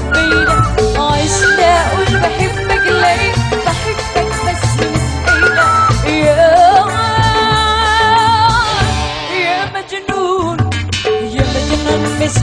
مستحيلة. عايشة بحبك ليه؟ بس مستحيلة. يا يا مجنون يا مجنون مش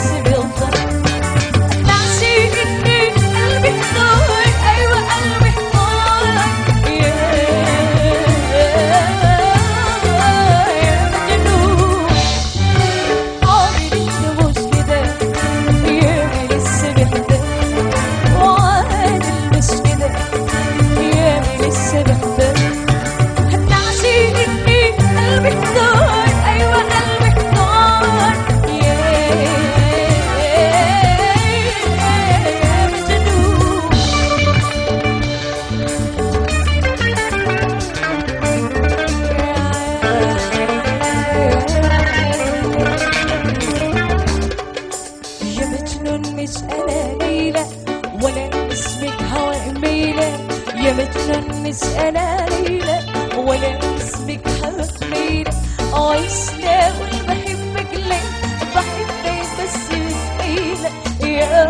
Thank you. مسألة ليلة ولا اسمك هتغير عشنا آه، بحبك ليه؟ بحبك بس ليلة يا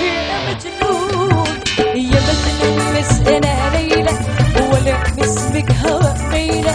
يا مجنون يا مجنون مش أنا ليلى ولا اسمك هتغير